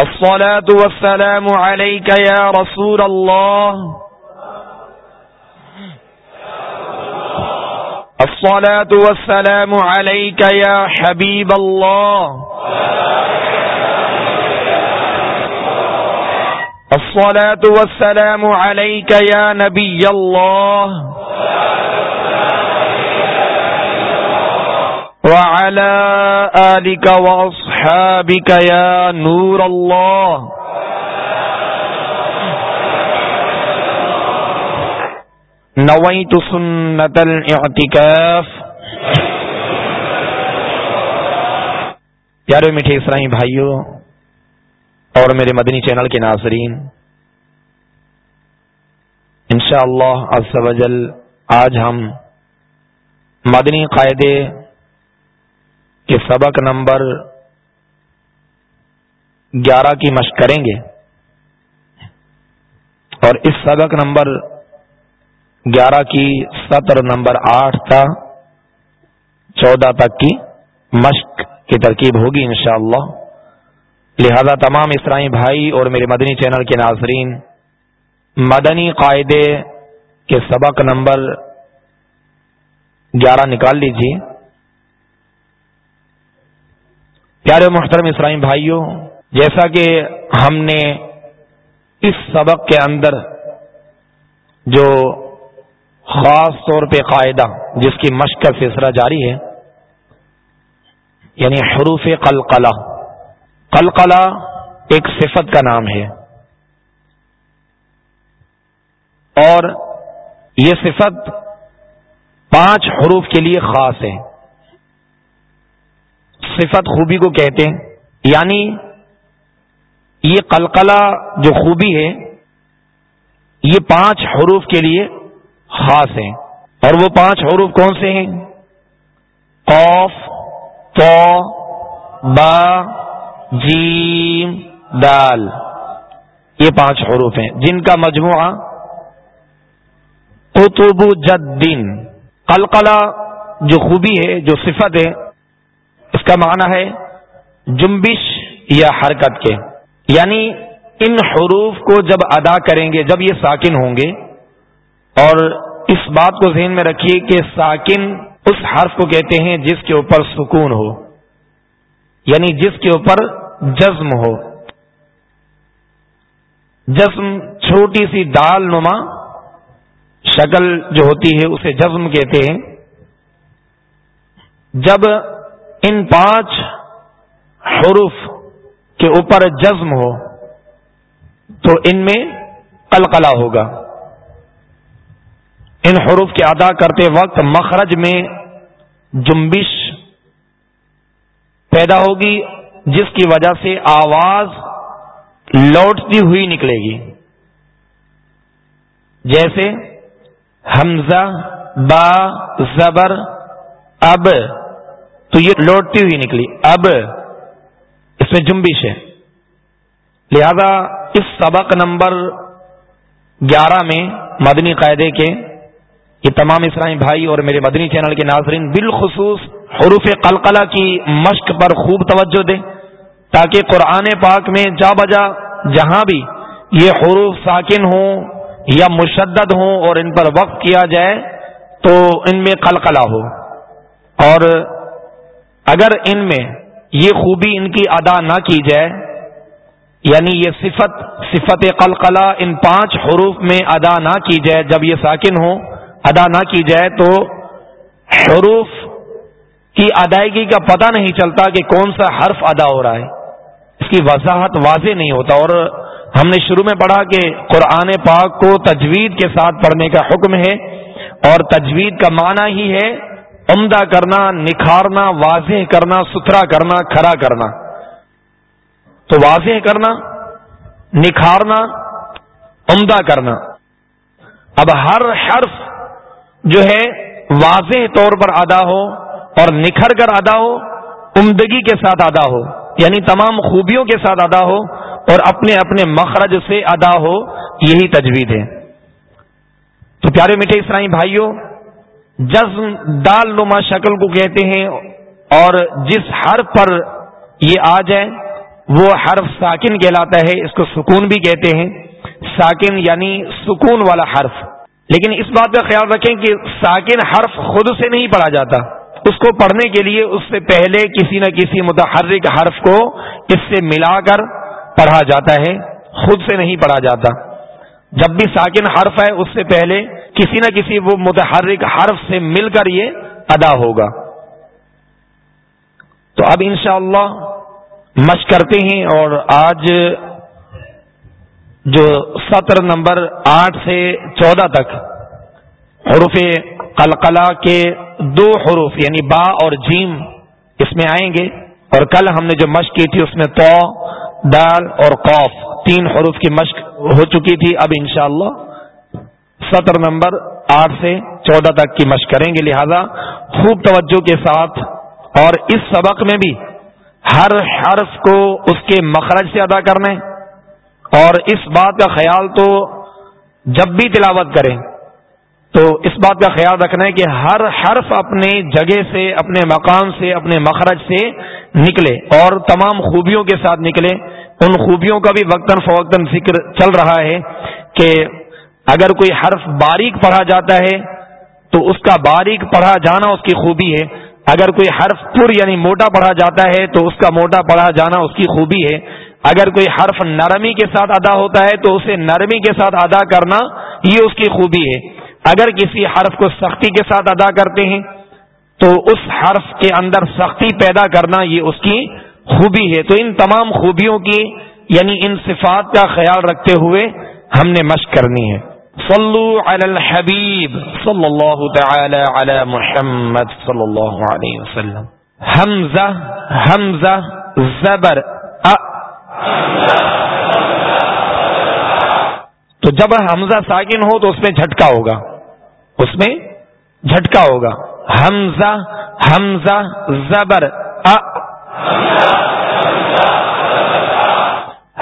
الصلاة والسلام عليك يا رسول الله. الصلاة والسلام عليك يا حبيب الله. الصلاة والسلام عليك يا نبي الله. وعلى آلك وأصحابك يا نور الله. نويت سنة الاعتكاف. پیارے میٹھے اسرائی بھائیوں اور میرے مدنی چینل کے ناظرین، انشاءاللہ عز و آج ہم مدنی قاعدے کے سبق نمبر گیارہ کی مشق کریں گے۔ اور اس سبق نمبر گیارہ کی سطر نمبر آٹھ تا چودہ تک کی مشق کی ترکیب ہوگی انشاءاللہ۔ لہذا تمام اسرائی بھائی اور میرے مدنی چینل کے ناظرین، مدنی قاعدے کے سبق نمبر گیارہ نکال لیجیے پیارے محترم اسرائی بھائیوں جیسا کہ ہم نے اس سبق کے اندر جو خاص طور پہ قاعدہ جس کی مشق کا سلسلہ جاری ہے یعنی حروف قلقلہ۔ قلقلہ ایک صفت کا نام ہے۔ اور یہ صفت پانچ حروف کے لیے خاص ہے۔ صفت خوبی کو کہتے ہیں یعنی یہ قلقلہ جو خوبی ہے، یہ پانچ حروف کے لیے خاص ہیں۔ اور وہ پانچ حروف کون سے ہیں؟ قوف تو، با، جیم، دال۔ یہ پانچ حروف ہیں۔ جن کا مجموعہ قطب جدین۔ قلقلہ جو خوبی ہے، جو صفت ہے، اس کا معنی ہے جنبش یا حرکت کے۔ یعنی ان حروف کو جب ادا کریں گے، جب یہ ساکن ہوں گے، اور اس بات کو ذہن میں رکھیے کہ ساکن اس حرف کو کہتے ہیں جس کے اوپر سکون ہو یعنی جس کے اوپر جزم ہو۔ جزم چھوٹی سی دال نما شکل جو ہوتی ہے، اسے جزم کہتے ہیں۔ جب ان پانچ حروف کے اوپر جزم ہو تو ان میں قلقلہ ہوگا۔ ان حروف کے ادا کرتے وقت مخرج میں جنبش پیدا ہوگی، جس کی وجہ سے آواز لوٹتی ہوئی نکلے گی۔ جیسے حمزہ، با، زبر، اب، تو یہ لوٹتی ہوئی نکلی۔ اب اس میں جنبش ہے لہذا اس سبق نمبر گیارہ میں مدنی قاعدے کے یہ تمام اسرائی بھائی اور میرے مدنی چینل کے ناظرین بالخصوص حروف قلقلہ کی مشق پر خوب توجہ دیں تاکہ قرآن پاک میں جا بجا جہاں بھی یہ حروف ساکن ہوں یا مشدد ہوں اور ان پر وقف کیا جائے تو ان میں قلقلہ ہو۔ اور اگر ان میں یہ خوبی ان کی ادا نہ کی جائے۔ یعنی یہ صفت صفت قلقلہ ان پانچ حروف میں ادا نہ کی جائے۔ جب یہ ساکن ہوں، ادا نہ کی جائے تو حروف کی ادائیگی کا پتہ نہیں چلتا کہ کون سا حرف ادا ہو رہا ہے۔ اس کی وضاحت واضح نہیں ہوتا۔ اور ہم نے شروع میں پڑھا کہ قرآن پاک کو تجوید کے ساتھ پڑھنے کا حکم ہے اور تجوید کا معنی ہی ہے عمدہ کرنا، نکھارنا، واضح کرنا، ستھرا کرنا کھڑا کرنا۔ تو واضح کرنا، نکھارنا، عمدہ کرنا۔ اب ہر حرف جو ہے واضح طور پر ادا ہو اور نکھر کر ادا ہو، عمدگی کے ساتھ ادا ہو یعنی تمام خوبیوں کے ساتھ ادا ہو اور اپنے اپنے مخرج سے ادا ہو، یہی تجوید ہے۔ تو پیارے میٹھے اسرائی بھائیوں جزم دال نما شکل کو کہتے ہیں اور جس حرف پر یہ آ جائے، وہ حرف ساکن کہلاتا ہے، اس کو سکون بھی کہتے ہیں۔ ساکن یعنی سکون والا حرف۔ لیکن اس بات کا خیال رکھیں کہ ساکن حرف خود سے نہیں پڑھا جاتا۔ اس کو پڑھنے کے لیے اس سے پہلے کسی نہ کسی متحرک حرف کو اس سے ملا کر پڑھا جاتا ہے، خود سے نہیں پڑھا جاتا۔ جب بھی ساکن حرف ہے، اس سے پہلے کسی نہ کسی وہ متحرک حرف سے مل کر یہ ادا ہوگا۔ تو اب انشاءاللہ اللہ مشق کرتے ہیں اور آج جو سطر نمبر آٹھ سے چودہ تک حروف قلقلہ کے دو حروف یعنی با اور جیم اس میں آئیں گے اور کل ہم نے جو مشق کی تھی اس میں تو، دال اور قوف تین حروف کی مشق ہو چکی تھی۔ اب انشاءاللہ سطر نمبر آٹھ سے چودہ تک کی مشق کریں گے۔ لہذا خوب توجہ کے ساتھ اور اس سبق میں بھی ہر حرف کو اس کے مخرج سے ادا کرنا اور اس بات کا خیال تو جب بھی تلاوت کریں، تو اس بات کا خیال رکھنا ہے کہ ہر حرف اپنے جگہ سے، اپنے مقام سے، اپنے مخرج سے نکلے اور تمام خوبیوں کے ساتھ نکلے۔ ان خوبیوں کا بھی وقتاً فوقتاً ذکر چل رہا ہے کہ اگر کوئی حرف باریک پڑھا جاتا ہے تو اس کا باریک پڑھا جانا اس کی خوبی ہے۔ اگر کوئی حرف پر یعنی موٹا پڑھا جاتا ہے تو اس کا موٹا پڑھا جانا اس کی خوبی ہے۔ اگر کوئی حرف نرمی کے ساتھ ادا ہوتا ہے تو اسے نرمی کے ساتھ ادا کرنا یہ اس کی خوبی ہے۔ اگر کسی حرف کو سختی کے ساتھ ادا کرتے ہیں تو اس حرف کے اندر سختی پیدا کرنا یہ اس کی خوبی ہے۔ تو ان تمام خوبیوں کی یعنی ان صفات کا خیال رکھتے ہوئے ہم نے مشق کرنی ہے۔ صلو علی الحبیب صلی اللہ تعالی علی محمد صلی اللہ علیہ وسلم. حمزہ حمزہ زبر ا تو جب حمزہ ساکن ہو تو اس میں جھٹکا ہوگا. اس میں جھٹکا ہوگا. حمزہ حمزہ زبر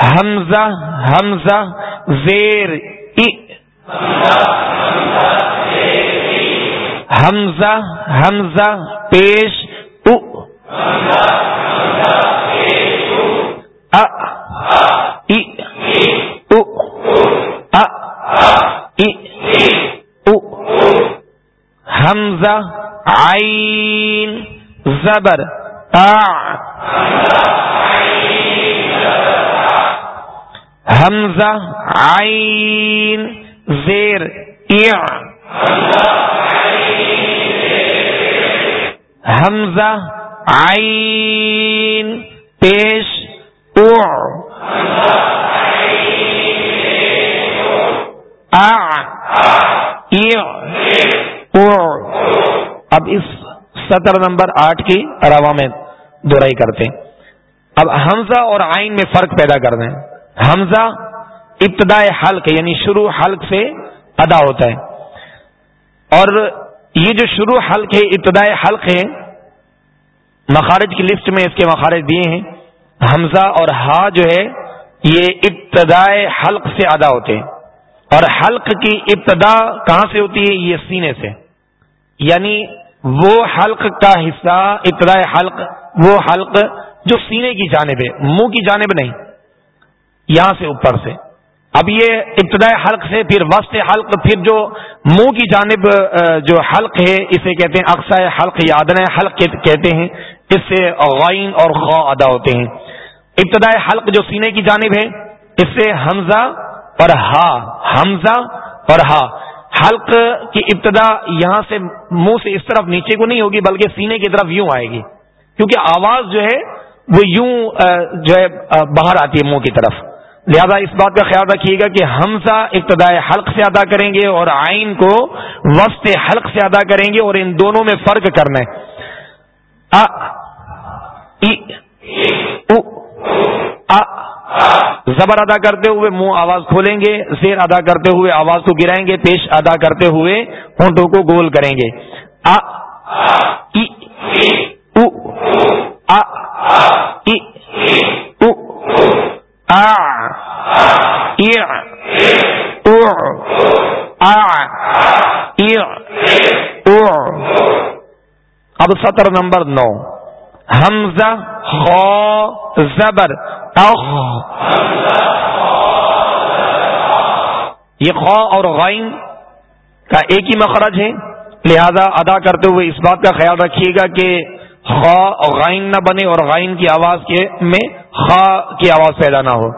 حمزہ حمزہ زیر. حمزہ حمزہ پیش حمزہ عین زبر حمزہ عین زیر حمزہ، عین، پیش او اب اس سطر نمبر آٹھ کی روا میں دورائی کرتے ہیں۔ اب حمزہ اور آئین میں فرق پیدا کر دیں۔ حمزہ ابتدائے حلق یعنی شروع حلق سے ادا ہوتا ہے۔ اور یہ جو شروع حلق ہے ابتدائے حلق ہے، مخارج کی لسٹ میں اس کے مخارج دیے ہیں۔ حمزہ اور ہا جو ہے، یہ ابتدائے حلق سے ادا ہوتے ہیں۔ اور حلق کی ابتدا کہاں سے ہوتی ہے؟ یہ سینے سے۔ یعنی وہ حلق کا حصہ ابتدائے حلق، وہ حلق جو سینے کی جانب ہے، منہ کی جانب نہیں، یہاں سے اوپر سے۔ اب یہ ابتدائے حلق سے پھر وسط حلق، پھر جو منہ کی جانب جو حلق ہے، اسے کہتے ہیں اقسا حلق یا ادن حلق کہتے ہیں، اس سے غائن اور خا ادا ہوتے ہیں۔ ابتدائے حلق جو سینے کی جانب ہے، اس سے حمزہ اور ہا، حمزہ اور ہا۔ حلق کی ابتدا یہاں سے منہ سے اس طرف نیچے کو نہیں ہوگی، بلکہ سینے کی طرف یوں آئے گی۔ کیونکہ آواز جو ہے، وہ یوں جو ہے باہر آتی ہے منہ کی طرف۔ لہذا اس بات کا خیال رکھیے گا کہ حمزہ ابتدائے حلق سے ادا کریں گے اور آئین کو وسط حلق سے ادا کریں گے اور ان دونوں میں فرق کرنا ہے۔ زبر ادا کرتے ہوئے منہ آواز کھولیں گے زیر ادا کرتے ہوئے آواز کو گرائیں گے، پیش ادا کرتے ہوئے ہونٹوں کو گول کریں گے۔ آ اب سطر نمبر نو حمزہ خو زبر اخ یہ خو اور غائن کا ایک ہی مخرج ہے لہذا ادا کرتے ہوئے اس بات کا خیال رکھیے گا کہ خا غائن نہ بنے اور غائن کی آواز کے میں خا کی آواز پیدا نہ ہو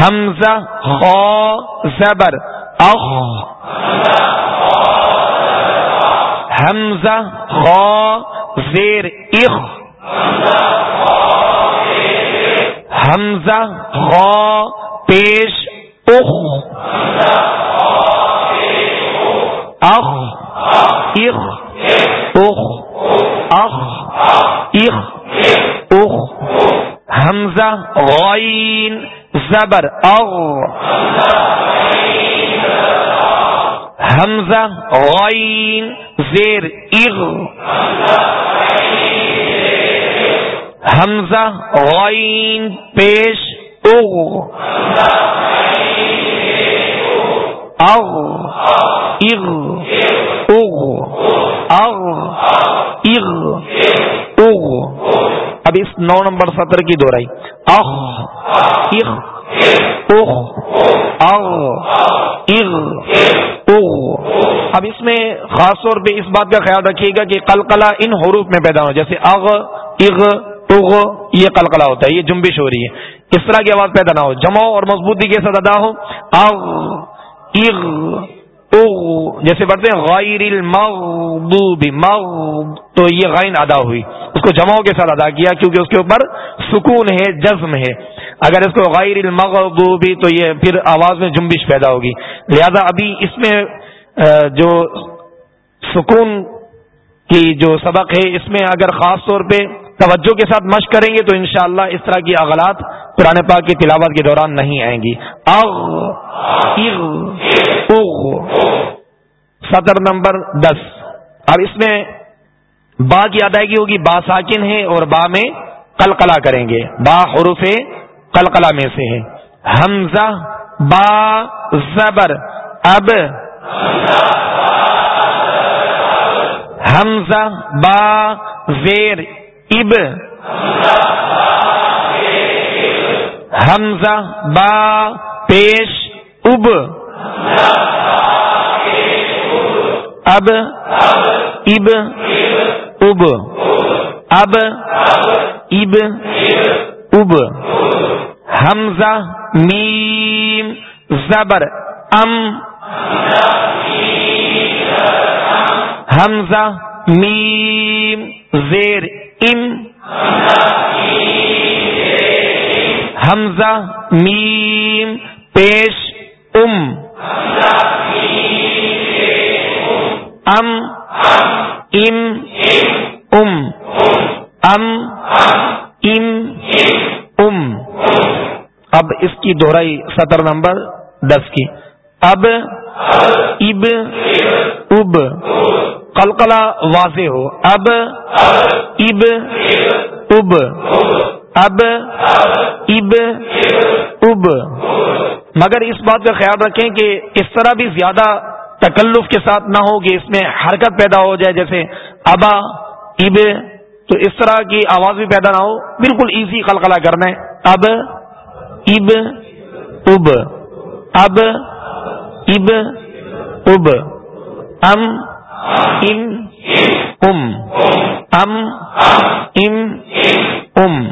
حمزہ خو زبر، اخ. حمزہ خو زیر، اخ. حمزہ خو پیش اخ اخ. اخ اخ اخ. اخ اخ. حمزہ غائن زبر اغ حمزہ غائن زیر اغ حمزہ غائن پیش اغ اغ اغ اغ اغ اغ اغ اب اس نو نمبر سطر کی دوہرائی اخ اغ اغ اغ اب اس میں خاص طور پہ اس بات کا خیال رکھیے گا کہ قلقلہ ان حروف میں پیدا ہو جیسے اغ اغ، یہ قلقلہ ہوتا ہے، یہ جنبش ہو رہی ہے۔ اس طرح کی آواز پیدا نہ ہو، جمع اور مضبوطی کے ساتھ ادا ہو۔ اغ اغ جیسے پڑھتے ہیں غیر المغضوب مغ تو یہ غائن ادا ہوئی۔ اس کو جمعوں کے ساتھ ادا کیا، کیونکہ اس کے اوپر سکون ہے، جزم ہے۔ اگر اس کو غیر المغضوب، تو یہ پھر آواز میں جنبش پیدا ہوگی۔ لہذا ابھی اس میں جو سکون کی جو سبق ہے، اس میں اگر خاص طور پہ توجہ کے ساتھ مشق کریں گے، تو انشاءاللہ اس طرح کی اغلاط پرانے پاک کی تلاوت کے دوران نہیں آئیں گی۔ اغ اغ اغ سطر نمبر دس۔ اب اس میں با کی ادائیگی ہوگی، با ساکن ہے اور با میں قلقلہ کریں گے۔ با حروف قلقلہ میں سے ہے حمزہ، با، زبر، اب۔ حمزہ، با، زیر، اب۔ حمزہ، با، پیش، اب۔ اب اب اب اب اب اب، حمزہ میم زبر ام حمزہ میم زیر ام حمزہ میم پیش ام ام ام ام ام ام ام اب اس کی دوہرائی سطر نمبر دس کی۔ اب اب اب، قلقلہ واضح ہو۔ اب اب اب اب اب اب مگر اس بات کا خیال رکھیں کہ اس طرح بھی زیادہ تکلف کے ساتھ نہ ہو کہ اس میں حرکت پیدا ہو جائے، جیسے ابا اب تو اس طرح کی آواز بھی پیدا نہ ہو، بالکل ایزی قلقلہ کرنا ہے۔ اب اب اب اب اب اب، ام ام ام ام ام ام۔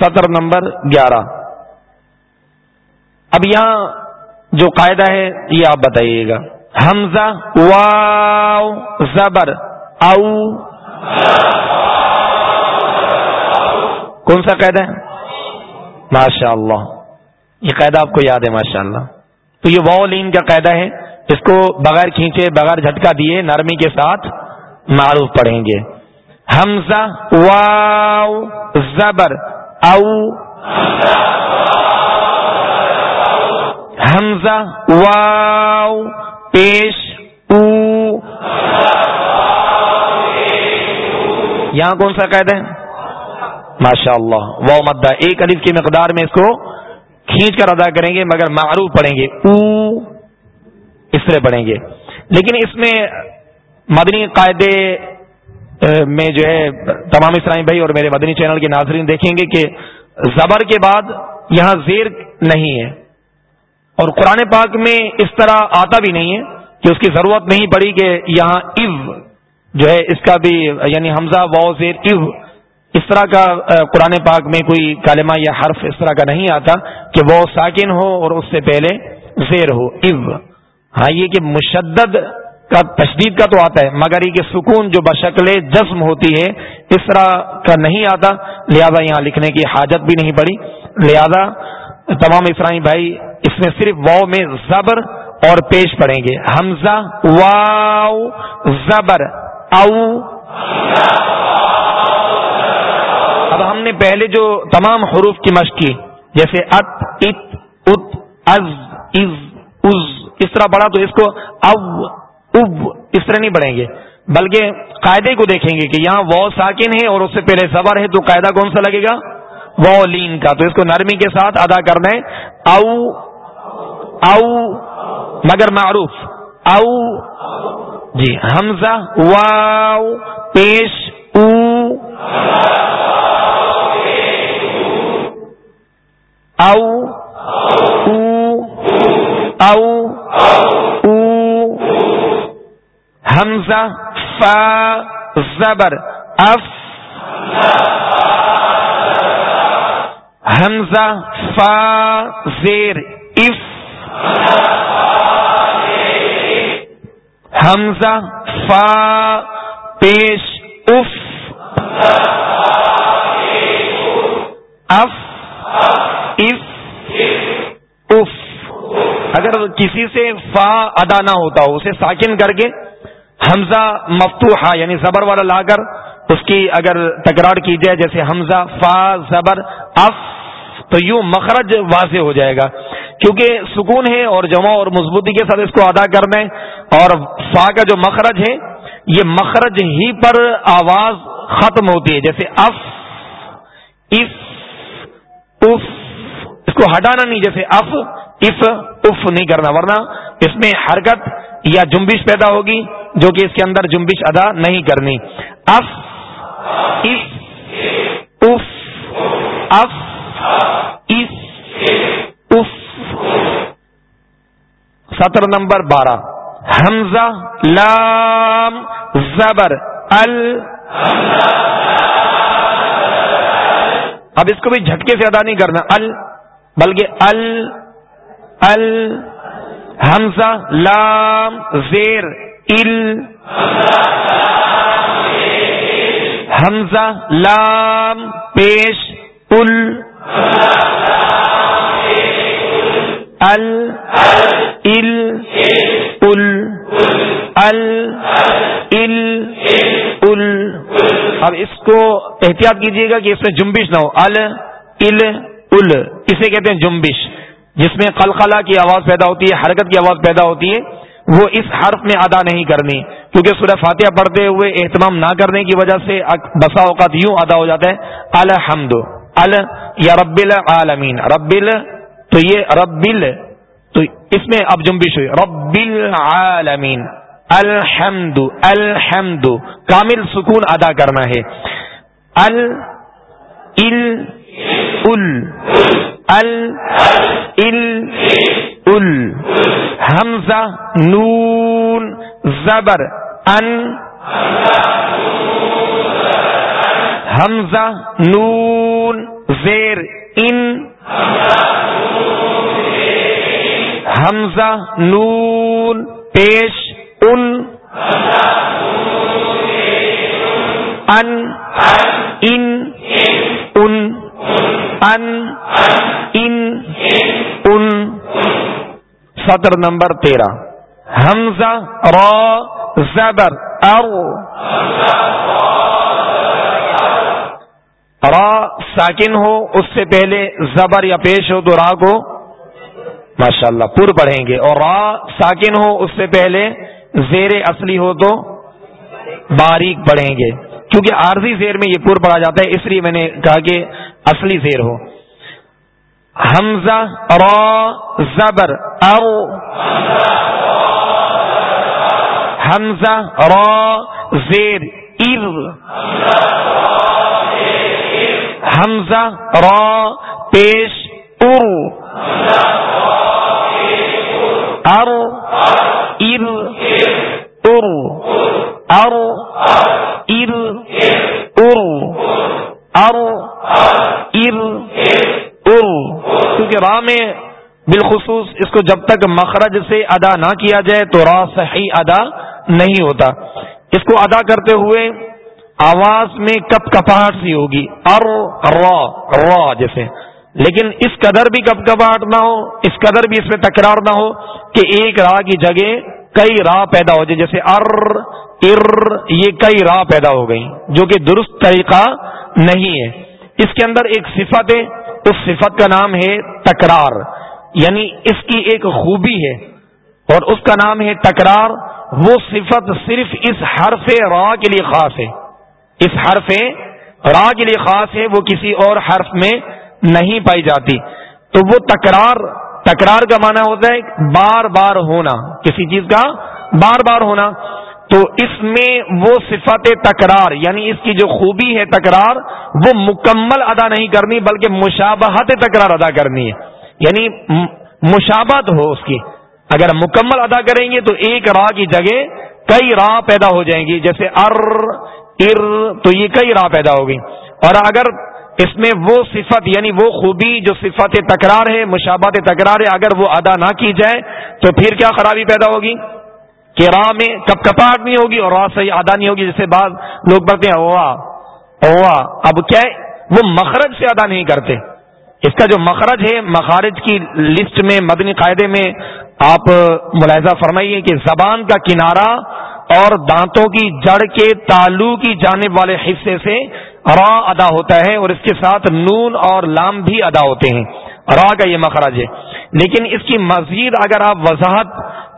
سطر نمبر گیارہ۔ اب یہاں جو قاعدہ ہے، یہ آپ بتائیے گا۔ حمزہ، واو، زبر او کون سا قاعدہ ہے؟ ماشاء اللہ یہ قاعدہ آپ کو یاد ہے ماشاء اللہ تو یہ واؤ لین کا قاعدہ ہے۔ اس کو بغیر کھینچے، بغیر جھٹکا دیے، نرمی کے ساتھ معروف پڑھیں گے۔ حمزہ، واو، زبر او حمزہ، واو، پیش او یہاں کون سا قید ہے؟ ماشاء اللہ واؤ مدہ۔ ایک الف کی مقدار میں اس کو کھینچ کر ادا کریں گے، مگر معروف پڑھیں گے۔ او۔ اس طرح پڑھیں گے۔ لیکن اس میں مدنی قاعدے میں جو ہے، تمام اسلامی بھائی اور میرے مدنی چینل کے ناظرین دیکھیں گے کہ زبر کے بعد یہاں زیر نہیں ہے۔ اور قرآن پاک میں اس طرح آتا بھی نہیں ہے کہ اس کی ضرورت نہیں پڑی کہ یہاں او جو ہے اس کا بھی یعنی حمزہ و زیر او اس طرح کا قرآن پاک میں کوئی کالمہ یا حرف اس طرح کا نہیں آتا کہ وہ ساکن ہو اور اس سے پہلے زیر ہو او ہاں یہ کہ مشدد کا تشدید کا تو آتا ہے، مگر یہ کہ سکون جو بشکل جسم ہوتی ہے اس طرح کا نہیں آتا۔ لہذا یہاں لکھنے کی حاجت بھی نہیں پڑی۔ لہذا تمام اسرائی بھائی اس میں صرف واؤ میں زبر اور پیش پڑیں گے۔ حمزہ واؤ زبر، او۔ اب ہم نے پہلے جو تمام حروف کی مشق کی، جیسے ات ات ات، از از از اس طرح پڑھا تو اس کو او اب اس طرح نہیں پڑھیں گے۔ بلکہ قاعدے کو دیکھیں گے کہ یہاں وہ ساکن ہے اور اس سے پہلے زبر ہے تو قاعدہ کون سا لگے گا؟ وہ لین کا۔ تو اس کو نرمی کے ساتھ ادا کرنا ہے۔ او او مگر معروف. او جی حمزہ واؤ پیش او او او او. حمزہ، فا، زبر، اف. حمزہ، فا، زیر، اف. حمزہ، فا، پیش، اف اف اف اگر کسی سے فا ادا نہ ہوتا ہو، اسے ساکن کر کے حمزہ مفتوحا یعنی زبر والا لا کر اس کی اگر تکرار کی جائے، جیسے حمزہ، فا، زبر، اف، تو یوں مخرج واضح ہو جائے گا۔ کیونکہ سکون ہے اور جمع اور مضبوطی کے ساتھ اس کو ادا کرنا ہے اور فا کا جو مخرج ہے، یہ مخرج ہی پر آواز ختم ہوتی ہے، جیسے اف اف اف، اس کو ہٹانا نہیں، جیسے اف اف اف نہیں کرنا، ورنہ اس میں حرکت یا جنبش پیدا ہوگی جو کہ اس کے اندر جنبش ادا نہیں کرنی۔ اف اف اف اف اف سطر نمبر بارہ۔ حمزہ، لام، زبر، ال۔ اب اس کو بھی جھٹکے سے ادا نہیں کرنا۔ ال، بلکہ ال ال۔ حمزہ، لام، زیر ال حمزہ، لام، پیش، ال۔ ال ال ال ال ال اب اس کو احتیاط کیجیے گا کہ اس میں جنبش نہ ہو۔ ال ال ال اسے کہتے ہیں جنبش۔ جس میں قلقلہ کی آواز پیدا ہوتی ہے، حرکت کی آواز پیدا ہوتی ہے، وہ اس حرف میں ادا نہیں کرنی۔ کیونکہ سورہ فاتحہ پڑھتے ہوئے اہتمام نہ کرنے کی وجہ سے بسا اوقات یوں ادا ہو جاتا ہے، الحمد، ال یا رب العالمین، رب تو یہ رب تو اس میں اب جنبش ہوئی. رب العالمین. الحمد الحمد کامل سکون ادا کرنا ہے. ال ال ال. حمزہ، نون، زبر، ان. حمزہ، نون، زیر، ان. حمزہ نون پیش ان ان ان ان ان ان ان سطر نمبر تیرہ حمزہ زبر ار را ساکن ہو، اس سے پہلے زبر یا پیش ہو تو را کو ماشاء اللہ پر پڑھیں گے۔ اور را ساکن ہو، اس سے پہلے زیر اصلی ہو تو باریک پڑھیں گے۔ کیونکہ عارضی زیر میں یہ پور پڑا جاتا ہے، اس لیے میں نے کہا کہ اصلی زیر ہو۔ حمزہ، را، زبر او حمزہ، را، زیر، ار۔ حمزہ، را، پیش، ار۔ ار ار ار۔ ار ار ار۔ ار ار ار۔ کیونکہ راہ میں بالخصوص اس کو جب تک مخرج سے ادا نہ کیا جائے تو را صحیح ادا نہیں ہوتا۔ اس کو ادا کرتے ہوئے آواز میں کپ کپاہٹ سی ہوگی۔ ار را را جیسے۔ لیکن اس قدر بھی کپ کپاہٹ نہ ہو، اس قدر بھی اس میں تکرار نہ ہو کہ ایک راہ کی جگہ کئی راہ پیدا ہو جائے۔ جیسے ار ار، یہ کئی راہ پیدا ہو گئی جو کہ درست طریقہ نہیں ہے۔ اس کے اندر ایک صفت ہے، اس صفت کا نام ہے تکرار۔ یعنی اس کی ایک خوبی ہے۔ اور اس کا نام ہے تکرار۔ وہ صفت صرف اس حرف را کے لیے خاص ہے۔ اس حرف را کے لیے خاص ہے، وہ کسی اور حرف میں نہیں پائی جاتی۔ تو وہ تکرار تکرار کا معنی ہوتا ہے بار بار ہونا۔ کسی چیز کا بار بار ہونا۔ تو اس میں وہ صفت تکرار یعنی اس کی جو خوبی ہے تکرار، وہ مکمل ادا نہیں کرنی، بلکہ مشابہت تکرار ادا کرنی ہے۔ یعنی مشابت ہو اس کی۔ اگر مکمل ادا کریں گے تو ایک راہ کی جگہ کئی راہ پیدا ہو جائیں گی، جیسے ار ار تو یہ کئی راہ پیدا ہوگی اور اگر اس میں وہ صفت یعنی وہ خوبی جو صفت تکرار ہے مشابات تکرار ہے، اگر وہ ادا نہ کی جائے، تو پھر کیا خرابی پیدا ہوگی؟ کہ راہ میں کپ کپاٹ نہیں ہوگی اور راہ صحیح ادا نہیں ہوگی جیسے بعض لوگ پڑھتے ہیں ہوا ہوا اب کیا ہے؟ وہ مخرج سے ادا نہیں کرتے۔ اس کا جو مخرج ہے، مخارج کی لسٹ میں، مدنی قاعدے میں آپ ملاحظہ فرمائیے کہ زبان کا کنارہ اور دانتوں کی جڑ کے تالو کی جانب والے حصے سے را ادا ہوتا ہے اور اس کے ساتھ نون اور لام بھی ادا ہوتے ہیں۔ را کا یہ مخرج ہے۔ لیکن اس کی مزید اگر آپ وضاحت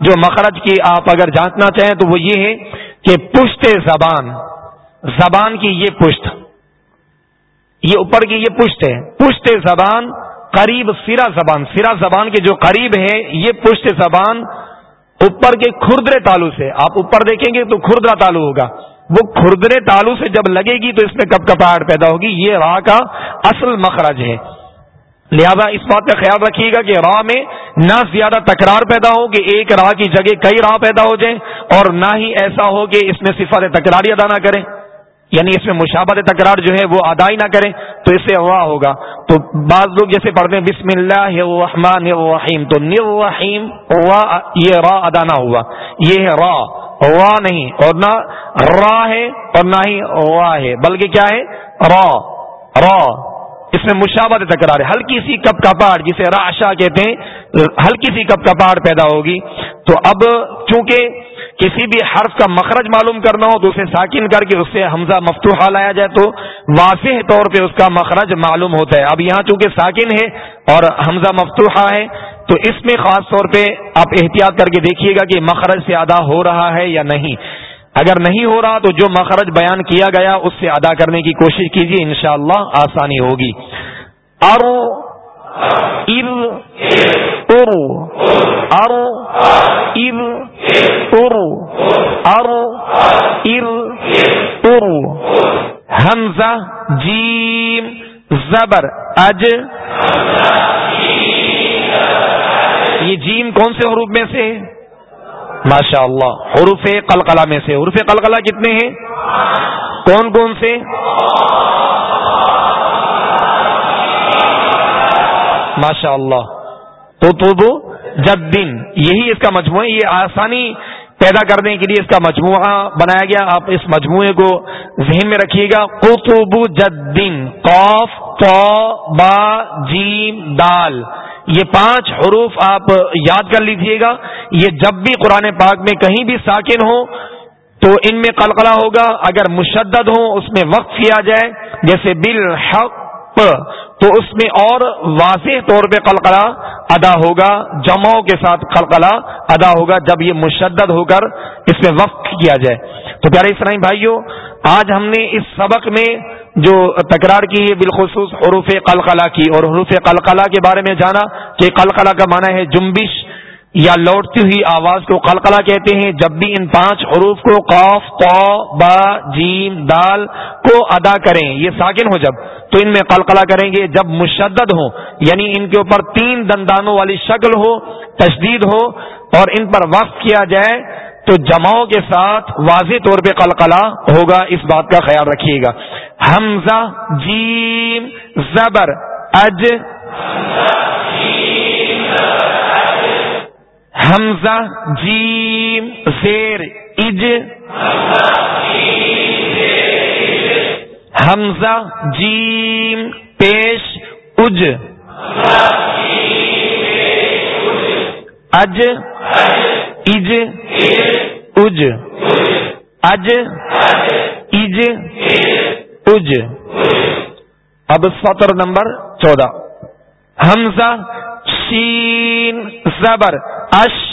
جو مخرج کی آپ اگر جانچنا چاہیں تو وہ یہ ہے کہ پشت زبان زبان کی یہ پشت، یہ اوپر کی یہ پشت ہے۔ پشت زبان قریب سرا زبان سرا زبان کے جو قریب ہے یہ پشت زبان اوپر کے کھردرے تالو سے، آپ اوپر دیکھیں گے تو کھردرا تالو ہوگا۔ وہ کھردرے تالو سے جب لگے گی تو اس میں کپ کپاہٹ پیدا ہوگی۔ یہ راہ کا اصل مخرج ہے۔ لہذا اس بات کا خیال رکھیے گا کہ راہ میں نہ زیادہ تکرار پیدا ہو کہ ایک راہ کی جگہ کئی راہ پیدا ہو جائیں اور نہ ہی ایسا ہو کہ اس میں صفات تکراری ادا نہ کریں۔ یعنی اس میں مشابت تکرار جو ہے وہ ادا ہی نہ کریں تو اس سے وا ہوگا۔ تو بعض لوگ جیسے پڑھتے ہیں، بسم اللہ الرحمن الرحیم، تو نرحیم وا یہ را ادا نہ ہوا۔ یہ ہے را وا نہیں، اور نہ را ہے اور نہ ہی وا ہے، بلکہ کیا ہے؟ را را۔ اس میں مشابت تکرار ہے۔ ہلکی سی کپ کا پہاڑ، جسے راشا کہتے ہیں، ہلکی سی کپ کا پہاڑ پیدا ہوگی۔ تو اب چونکہ کسی بھی حرف کا مخرج معلوم کرنا ہو تو اسے ساکن کر کے اس سے حمزہ مفتوحہ لایا جائے تو واضح طور پہ اس کا مخرج معلوم ہوتا ہے۔ اب یہاں چونکہ ساکن ہے اور حمزہ مفتوحہ ہے، تو اس میں خاص طور پہ آپ احتیاط کر کے دیکھیے گا کہ مخرج سے ادا ہو رہا ہے یا نہیں۔ اگر نہیں ہو رہا تو جو مخرج بیان کیا گیا اس سے ادا کرنے کی کوشش کیجیے انشاءاللہ آسانی ہوگی۔ ارو، ار ارو ار ارو ارو ار ارو حمزہ جیم زبر اج یہ جیم کون سے حروف میں سے؟ ماشاء اللہ حروف قلقلہ میں سے. حروف قلقلہ کتنے ہیں؟ کون کون سے؟ ماشاء اللہ تو تو جب دن یہی اس کا مجموعہ یہ آسانی پیدا کرنے کے لیے اس کا مجموعہ بنایا گیا. آپ اس مجموعے کو ذہن میں رکھیے گا. قطب جد دن قوف تو با، جیم، دال. یہ پانچ حروف آپ یاد کر لیجیے گا. یہ جب بھی قرآن پاک میں کہیں بھی ساکن ہو تو ان میں قلقلہ ہوگا. اگر مشدد ہو، اس میں وقت کیا جائے. جیسے بالحق. تو اس میں اور واضح طور پہ قلقلہ. ادا ہوگا جماؤں کے ساتھ قلقلہ ادا ہوگا جب یہ مشدد ہو کر اس میں وقف کیا جائے۔ تو پیارے اسلامی بھائیوں آج ہم نے اس سبق میں جو تکرار کی ہے بالخصوص حروف قلقلہ کی، اور حروف قلقلہ کے بارے میں جانا کہ قلقلہ کا معنی ہے جنبش۔ یا لوٹتی ہوئی آواز کو قلقلہ کہتے ہیں، جب بھی ان پانچ حروف کو قوف تو با، جیم، دال کو ادا کریں، یہ ساکن ہو جب، تو ان میں قلقلہ کریں گے۔ جب مشدد ہو یعنی ان کے اوپر تین دندانوں والی شکل ہو، تشدید ہو اور ان پر وقف کیا جائے، تو جماؤں کے ساتھ واضح طور پہ قلقلہ ہوگا۔ اس بات کا خیال رکھیے گا۔ حمزہ، جیم، زبر، اج۔ حمزہ جیم زیر، اج۔ حمزہ، جیم، پیش، اج۔ اج۔ اج۔ اج۔ اج۔ اج۔ اج۔ اب سطر نمبر چودہ۔ حمزہ شین زبر. اش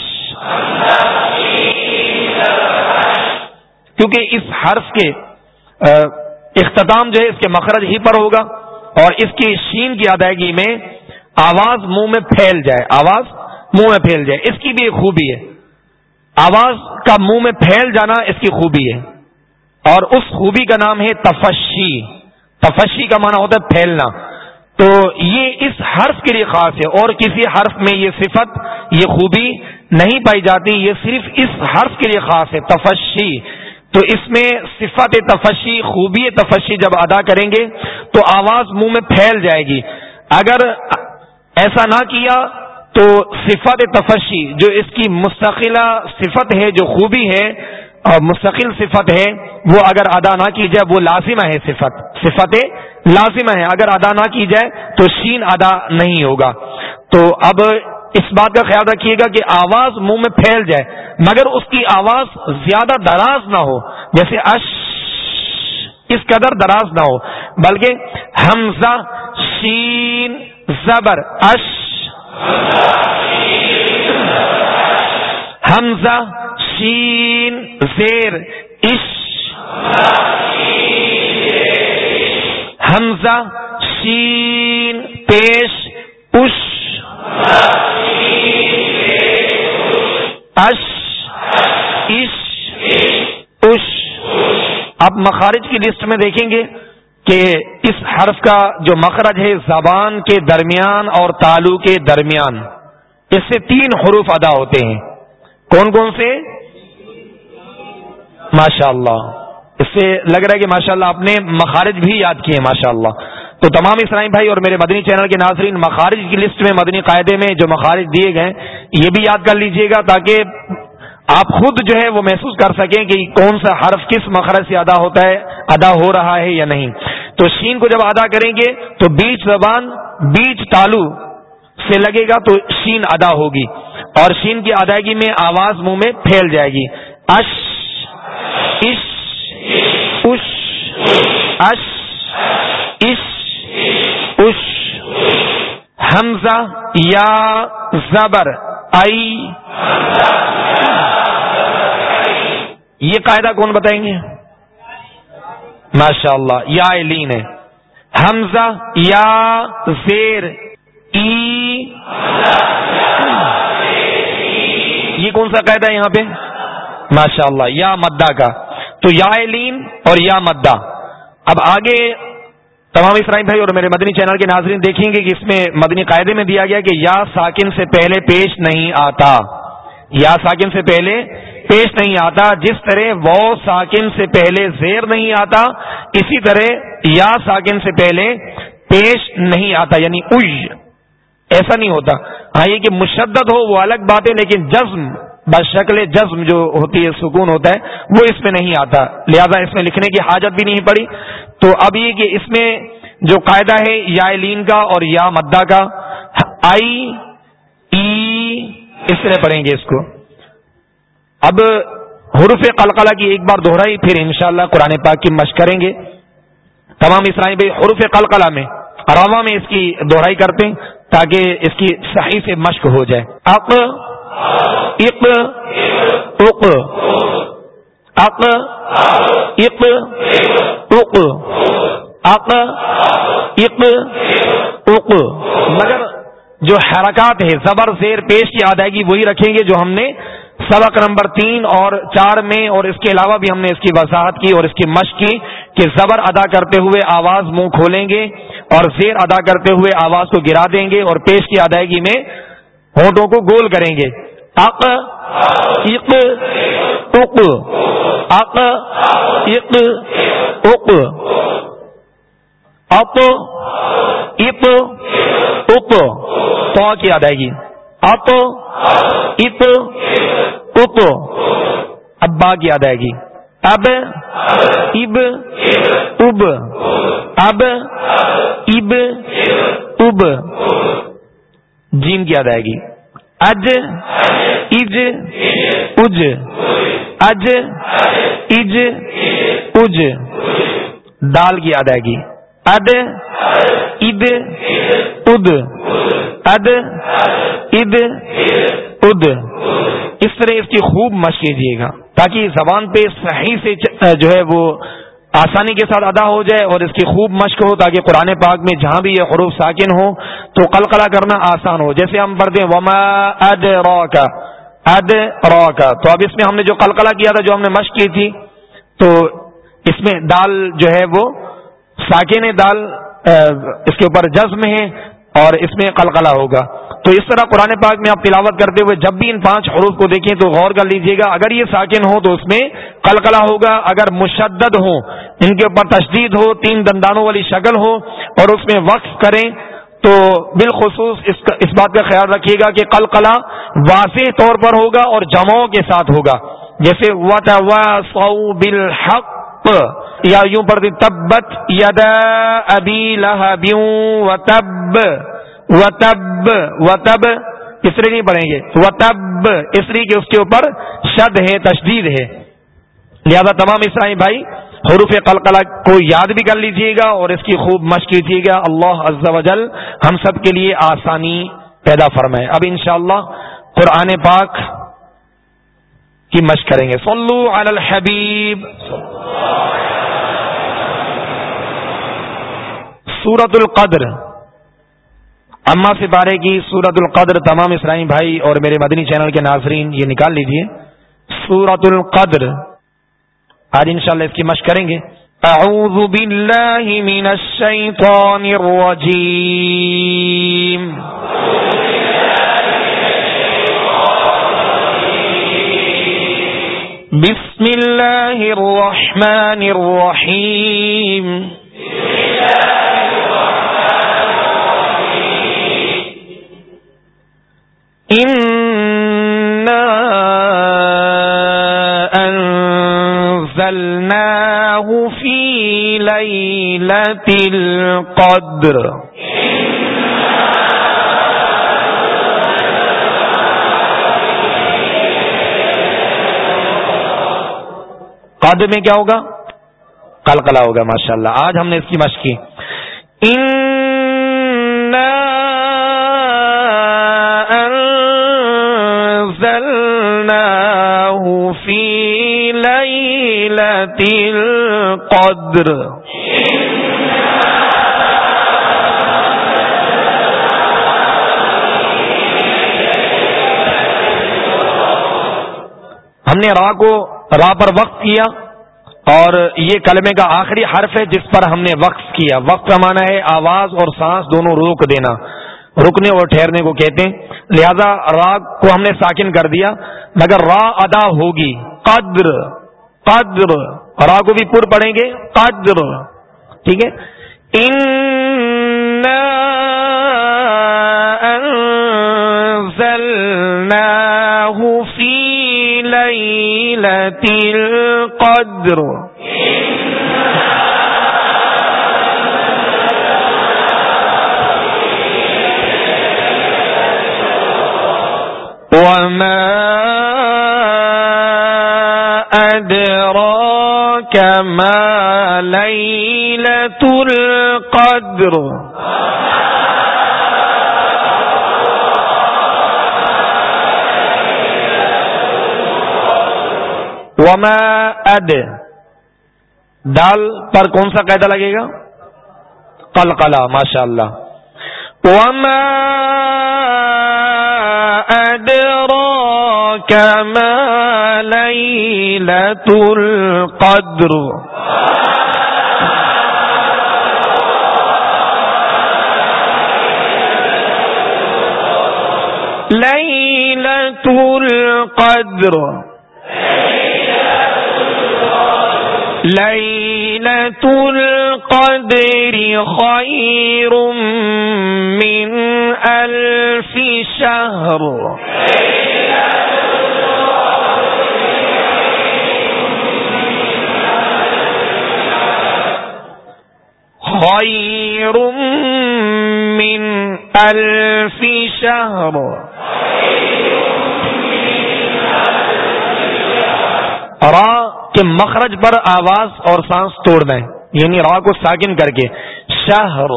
کیونکہ اس حرف کے اختتام جو ہے، اس کے مخرج ہی پر ہوگا اور اس کی شین کی ادائیگی میں آواز منہ میں پھیل جائے، آواز منہ میں پھیل جائے۔ اس کی بھی ایک خوبی ہے۔ آواز کا منہ میں پھیل جانا اس کی خوبی ہے۔ اور اس خوبی کا نام ہے تفشی۔ تفشی کا معنی ہوتا ہے پھیلنا۔ تو یہ اس حرف کے لیے خاص ہے اور کسی حرف میں یہ صفت، یہ خوبی نہیں پائی جاتی، یہ صرف اس حرف کے لیے خاص ہے، تفشی۔ تو اس میں صفت تفشی، خوبی تفشی جب ادا کریں گے تو آواز منہ میں پھیل جائے گی۔ اگر ایسا نہ کیا تو صفت تفشی، جو اس کی مستقلہ صفت ہے، جو خوبی ہے مستقل صفت ہے، وہ اگر ادا نہ کی جائے، وہ لازمہ ہے صفت۔ صفت لازمہ ہے، اگر ادا نہ کی جائے تو شین ادا نہیں ہوگا۔ تو اب اس بات کا خیال رکھیے گا کہ آواز منہ میں پھیل جائے، مگر اس کی آواز زیادہ دراز نہ ہو، جیسے اش، اس قدر دراز نہ ہو، بلکہ حمزہ، شین، زبر، اش، حمزہ شین زیر اش حمزہ، شین، پیش، اش. اش اش اش. آپ مخارج کی لسٹ میں دیکھیں گے کہ اس حرف کا جو مخرج ہے زبان کے درمیان اور تالو کے درمیان، اس سے تین حروف ادا ہوتے ہیں۔ کون کون سے؟ ماشاء اللہ اس سے لگ رہا ہے کہ ماشاء اللہ آپ نے مخارج بھی یاد کیے ماشاء اللہ تو تمام اسلامی بھائی اور میرے مدنی چینل کے ناظرین، مخارج کی لسٹ میں، مدنی قاعدے میں جو مخارج دیے گئے، یہ بھی یاد کر لیجیے گا تاکہ آپ خود جو ہے وہ محسوس کر سکیں کہ کون سا حرف کس مخرج سے ادا ہوتا ہے، ادا ہو رہا ہے یا نہیں۔ تو شین کو جب ادا کریں گے، تو بیچ زبان، بیچ تالو سے لگے گا تو شین ادا ہوگی۔ اور شین کی ادائیگی میں آواز منہ میں پھیل جائے گی۔ اش اش اش اش اش حمزہ یا زبر. آئی یہ قاعدہ کون بتائیں گے؟ ماشاء اللہ یا لین ہے۔ حمزہ یا. زیر. ای. یہ کون سا قاعدہ ہے یہاں پہ؟ ماشاء اللہ یا مدہ کا۔ تو یا لین اور یا مدہ۔ اب آگے تمام اسرائیم بھائی اور میرے مدنی چینل کے ناظرین دیکھیں گے کہ اس میں مدنی قاعدے میں دیا گیا کہ یا ساکن سے پہلے پیش نہیں آتا۔ یا ساکن سے پہلے پیش نہیں آتا۔ جس طرح وہ ساکن سے پہلے زیر نہیں آتا، اسی طرح یا ساکن سے پہلے پیش نہیں آتا۔ یعنی اج ایسا نہیں ہوتا۔ ہاں یہ کہ مشدد ہو وہ الگ بات ہے، لیکن جزم بشکل جزم جو ہوتی ہے، سکون ہوتا ہے، وہ اس میں نہیں آتا۔ لہذا اس میں لکھنے کی حاجت بھی نہیں پڑی۔ تو اب یہ کہ اس میں جو قاعدہ ہے، یا لین کا اور یا مدہ کا، آئی، ای، اس طرح پڑھیں گے اس کو۔ اب حروف قلقلہ کی ایک بار دوہرائی پھر انشاءاللہ قرآن پاک کی مشق کریں گے۔ تمام اسرائی بھائی، حروف قلقلہ میں روا میں اس کی دوہرائی کرتے ہیں تاکہ اس کی صحیح سے مشق ہو جائے۔ اق اق اق اق اق اق اق اق اق مگر جو حرکات ہے زبر زیر پیش کی ادائیگی وہی رکھیں گے جو ہم نے سبق نمبر تین اور چار میں اور اس کے علاوہ بھی ہم نے اس کی وضاحت کی اور اس کی مشق کی کہ زبر ادا کرتے ہوئے آواز منہ کھولیں گے اور زیر ادا کرتے ہوئے آواز کو گرا دیں گے اور پیش کی ادائیگی میں ہونٹوں کو گول کریں گے۔ اق اق اق اق اق اق۔ اپ اپ تو کی ادائیگی اپ اپ اپ۔ ابا کی ادائیگی اب اب اب۔ اب اب اب۔ جیم کی ادائیگی اج اج اج۔ اج اج اج۔ دال کی ادائیگی اد اد اد۔ اد اد اد۔ اس طرح اس کی خوب مشق کیجیے گا تاکہ زبان پہ صحیح سے جو ہے وہ آسانی کے ساتھ ادا ہو جائے اور اس کی خوب مشق ہو تاکہ قرآن پاک میں جہاں بھی یہ حروف ساکن ہو تو قلقلہ کرنا آسان ہو۔ جیسے ہم پڑھتے ہیں، وما اد رو کا اد رو کا تو اب اس میں ہم نے جو قلقلہ کیا تھا، جو ہم نے مشق کی تھی، تو اس میں دال جو ہے وہ ساکن دال اس کے اوپر جزم ہے۔ اور اس میں قلقلہ ہوگا۔ تو اس طرح قرآن پاک میں آپ تلاوت کرتے ہوئے جب بھی ان پانچ حروف کو دیکھیں تو غور کر لیجیے گا۔ اگر یہ ساکن ہو تو اس میں قلقلہ ہوگا۔ اگر مشدد ہو، ان کے اوپر تشدید ہو، تین دندانوں والی شکل ہو اور اس میں وقف کریں تو بالخصوص اس اس بات کا خیال رکھیے گا کہ قلقلہ واضح طور پر ہوگا اور جماؤں کے ساتھ ہوگا۔ جیسے وط بالحق یا یوں پڑھتی تبت ید ابی لہبیوں و تب، و اسری نہیں پڑھیں گے، و تب اسری کے اس کے اوپر شد ہے، تشدید ہے۔ لہذا تمام اسرائی بھائی، حروف قلقلہ کو یاد بھی کر لیجیے گا اور اس کی خوب مشق کیجیے گا۔ اللہ عز و جل ہم سب کے لیے آسانی پیدا فرمائے۔ اب انشاءاللہ قرآن پاک کی مشق کریں گے۔ صلو علی الحبیب۔ سورت القدر۔ اما سے پارے کی سورت القدر، تمام اسرائی بھائی اور میرے مدنی چینل کے ناظرین، یہ نکال لیجیے۔ سورت القدر۔ آج انشاءاللہ اس کی مشق کریں گے۔ اعوذ باللہ من الشیطان الرجیم۔ بسم اللہ الرحمن الرحیم إنا أنزلناه في ليلة القدر. قدر میں کیا ہوگا؟ کل کلا ہوگا ماشاء اللہ آج ہم نے اس کی مشق کی۔ فی لیلت القدر۔ ہم نے راہ کو راہ پر وقت کیا اور یہ کلمے کا آخری حرف ہے جس پر ہم نے وقف کیا۔ وقت کا معنی ہے آواز اور سانس دونوں روک دینا۔ رکنے اور ٹھہرنے کو کہتے ہیں۔ لہذا راگ کو ہم نے ساکن کر دیا۔ مگر را ادا ہوگی۔ قدر قدر۔ را کو بھی پور پڑیں گے۔ قدر۔ ٹھیک ہے۔ القدر. وما أدراك ما ليلة القدر. وما اد دال پر کون سا قیدا لگے گا؟ قلقلہ ماشاء اللہ وما أدراك ما ليلة القدر؟ ليلة القدر۔ ليلة القدر خير من ألف شهر. خير من ألف شهر. را کے مخرج پر آواز اور سانس توڑ دیں یعنی را کو ساکن کر کے۔ شہر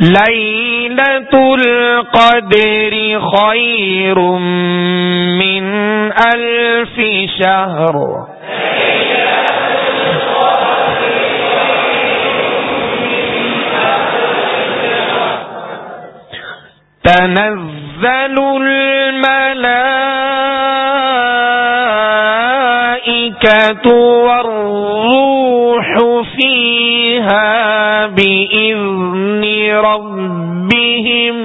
ليلة القدر خير من ألف شهر۔ تنزل الملائكة والروح فيها بإذن ربهم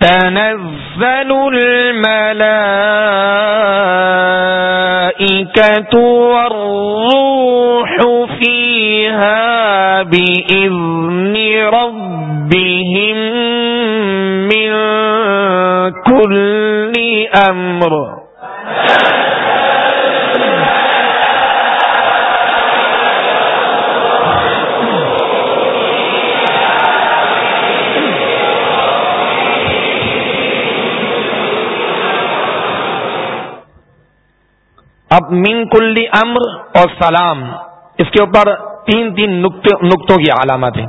تنزل الملائكة والروح فيها بإذن ربهم من كل أمر اب من کلی امر اور سلام، اس کے اوپر تین تین نقطوں کی علامت ہیں۔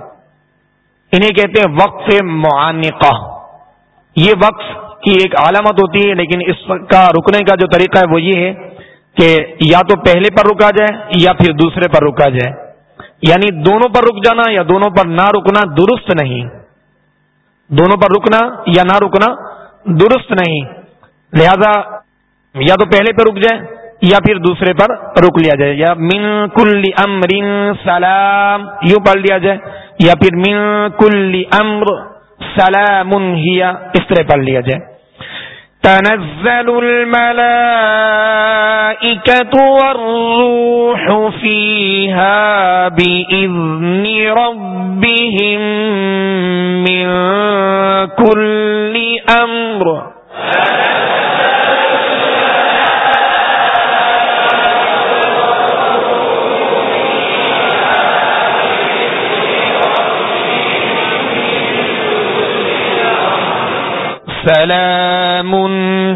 انہیں کہتے ہیں وقف معانقہ۔ یہ وقف کی ایک علامت ہوتی ہے، لیکن اس کا رکنے کا جو طریقہ ہے وہ یہ ہے کہ یا تو پہلے پر رکا جائے یا پھر دوسرے پر رکا جائے۔ یعنی دونوں پر رک جانا یا دونوں پر نہ رکنا درست نہیں۔ دونوں پر رکنا یا نہ رکنا درست نہیں۔ لہذا یا تو پہلے پہ رک جائے یا پھر دوسرے پر رک لیا جائے، یا من کل امر سلام، یوں پڑھ لیا جائے، یا پھر من کل امر سلام اس طرح پڑھ لیا جائے۔ تنزل والروح فيها بإذن ربهم من كل أمر سلام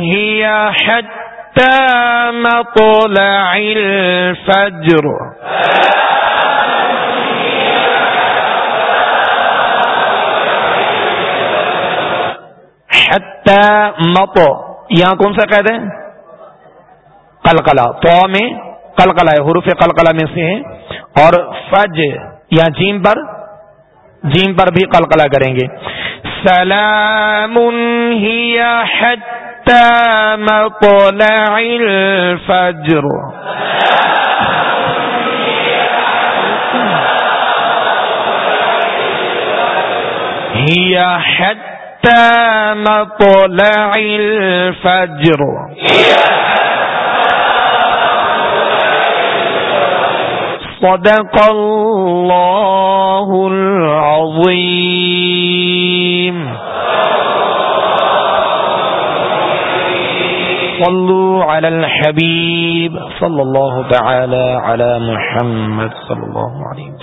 هي حتى مطلع الفجر. حتى مط یہاں کون سا قید ہے؟ قلقلہ. تو میں قلقلہ ہے، حروف قلقلہ میں سے ہے. اور فج یا جیم پر جیم پر بھی قلقلہ کریں گے. سلام هي حتى مطلع الفجر. هي حتى مطلع الفجر. صدق الله العظيم. صلوا على الحبيب. صلى الله تعالى على محمد صلى الله عليه وسلم.